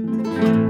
Música